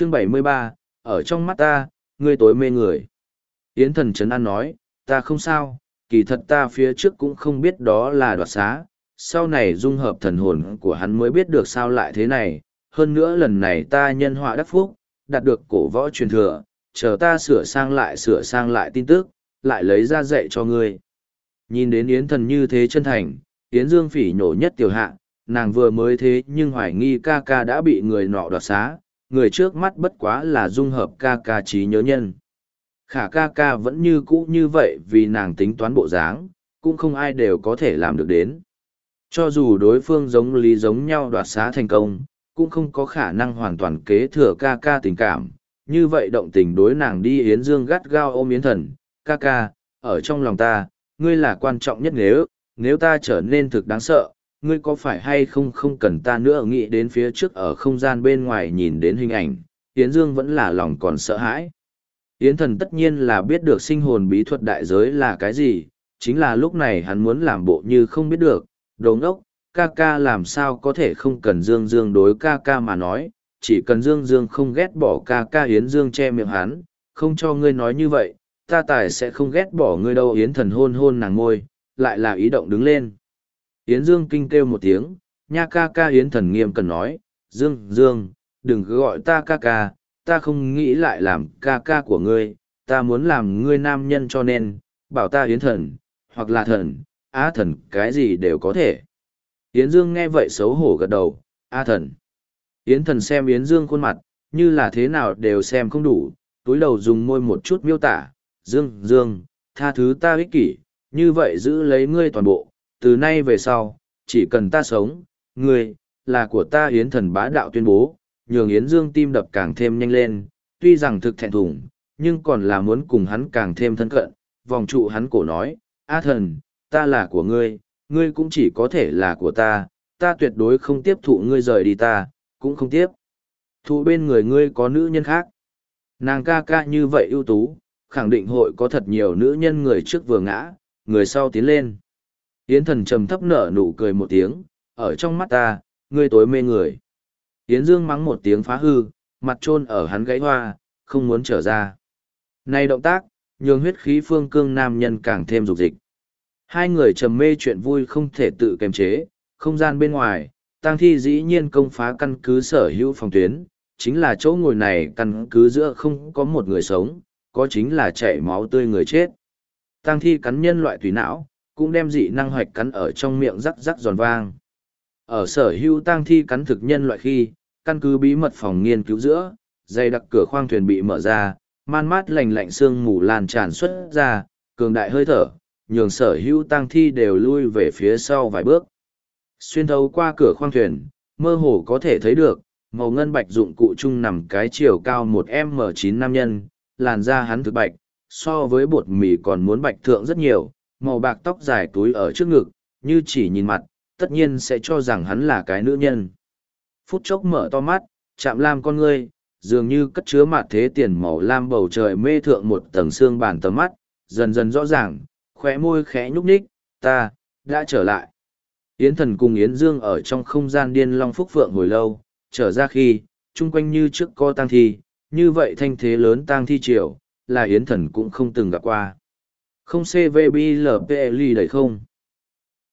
chương bảy mươi ba, ở trong mắt ta, ngươi tối mê người. Yến thần trấn an nói, ta không sao, kỳ thật ta phía trước cũng không biết đó là đoạt xá, sau này dung hợp thần hồn của hắn mới biết được sao lại thế này. Hơn nữa lần này ta nhân họa đắc phúc, đạt được cổ võ truyền thừa, chờ ta sửa sang lại sửa sang lại tin tức, lại lấy ra dạy cho ngươi. Nhìn đến yến thần như thế chân thành, yến dương phỉ nhổ nhất tiểu hạ, nàng vừa mới thế nhưng hoài nghi ca ca đã bị người nọ đoạt xá người trước mắt bất quá là dung hợp ca ca trí nhớ nhân. Khả ca ca vẫn như cũ như vậy vì nàng tính toán bộ dáng, cũng không ai đều có thể làm được đến. Cho dù đối phương giống lý giống nhau đoạt xá thành công, cũng không có khả năng hoàn toàn kế thừa ca ca tình cảm. Như vậy động tình đối nàng đi Yến Dương gắt gao ôm Yến Thần, ca ca, ở trong lòng ta, ngươi là quan trọng nhất nếu, nếu ta trở nên thực đáng sợ, ngươi có phải hay không không cần ta nữa nghĩ đến phía trước ở không gian bên ngoài nhìn đến hình ảnh, Yến Dương vẫn là lòng còn sợ hãi. Yến thần tất nhiên là biết được sinh hồn bí thuật đại giới là cái gì, chính là lúc này hắn muốn làm bộ như không biết được, đồ ngốc, ca ca làm sao có thể không cần Dương Dương đối ca ca mà nói, chỉ cần Dương Dương không ghét bỏ ca ca Yến Dương che miệng hắn, không cho ngươi nói như vậy, ta tài sẽ không ghét bỏ ngươi đâu Yến thần hôn hôn nàng ngôi, lại là ý động đứng lên. Yến Dương kinh kêu một tiếng, nha ca ca Yến thần nghiêm cần nói, Dương, Dương, đừng cứ gọi ta ca ca, ta không nghĩ lại làm ca ca của ngươi, ta muốn làm ngươi nam nhân cho nên, bảo ta Yến thần, hoặc là thần, á thần, cái gì đều có thể. Yến Dương nghe vậy xấu hổ gật đầu, á thần. Yến thần xem Yến Dương khuôn mặt, như là thế nào đều xem không đủ, túi đầu dùng môi một chút miêu tả, Dương, Dương, tha thứ ta ích kỷ, như vậy giữ lấy ngươi toàn bộ, từ nay về sau, chỉ cần ta sống, ngươi, là của ta Yến thần bá đạo tuyên bố, nhường Yến Dương tim đập càng thêm nhanh lên, tuy rằng thực thẹn thùng, nhưng còn là muốn cùng hắn càng thêm thân cận, vòng trụ hắn cổ nói, A thần, ta là của ngươi, ngươi cũng chỉ có thể là của ta, ta tuyệt đối không tiếp thụ ngươi rời đi ta, cũng không tiếp. Thụ bên người ngươi có nữ nhân khác. Nàng ca ca như vậy ưu tú, khẳng định hội có thật nhiều nữ nhân người trước vừa ngã, người sau tiến lên. Yến thần trầm thấp nở nụ cười một tiếng, ở trong mắt ta, ngươi tối mê người. Yến dương mắng một tiếng phá hư, mặt trôn ở hắn gãy hoa, không muốn trở ra. Này động tác, nhường huyết khí phương cương nam nhân càng thêm dục dịch. Hai người trầm mê chuyện vui không thể tự kiềm chế, không gian bên ngoài, tang thi dĩ nhiên công phá căn cứ sở hữu phòng tuyến, chính là chỗ ngồi này căn cứ giữa không có một người sống, có chính là chảy máu tươi người chết. Tang thi cắn nhân loại tùy não, cũng đem dị năng hoạch cắn ở trong miệng rắc rắc giòn vang. Ở sở hữu tang thi cắn thực nhân loại khi, căn cứ bí mật phòng nghiên cứu giữa, dây đặc cửa khoang thuyền bị mở ra, man mát lạnh lạnh sương mù lan tràn xuất ra, cường đại hơi thở, nhường sở hữu tang thi đều lui về phía sau vài bước. Xuyên thấu qua cửa khoang thuyền, mơ hồ có thể thấy được, màu ngân bạch dụng cụ chung nằm cái chiều cao một m chín nam nhân, làn da hắn thực bạch, so với bột mì còn muốn bạch thượng rất nhiều, màu bạc tóc dài túi ở trước ngực, như chỉ nhìn mặt, tất nhiên sẽ cho rằng hắn là cái nữ nhân. Phút chốc mở to mắt, chạm lam con ngươi, dường như cất chứa mặt thế tiền màu lam bầu trời mê thượng một tầng xương bàn tầm mắt, dần dần rõ ràng, khóe môi khẽ nhúc nhích, ta, đã trở lại. Yến thần cùng Yến Dương ở trong không gian điên long phúc phượng hồi lâu, trở ra khi, chung quanh như trước co tang thi, như vậy thanh thế lớn tang thi triều, là Yến thần cũng không từng gặp qua. Không CVBLPLI đầy không?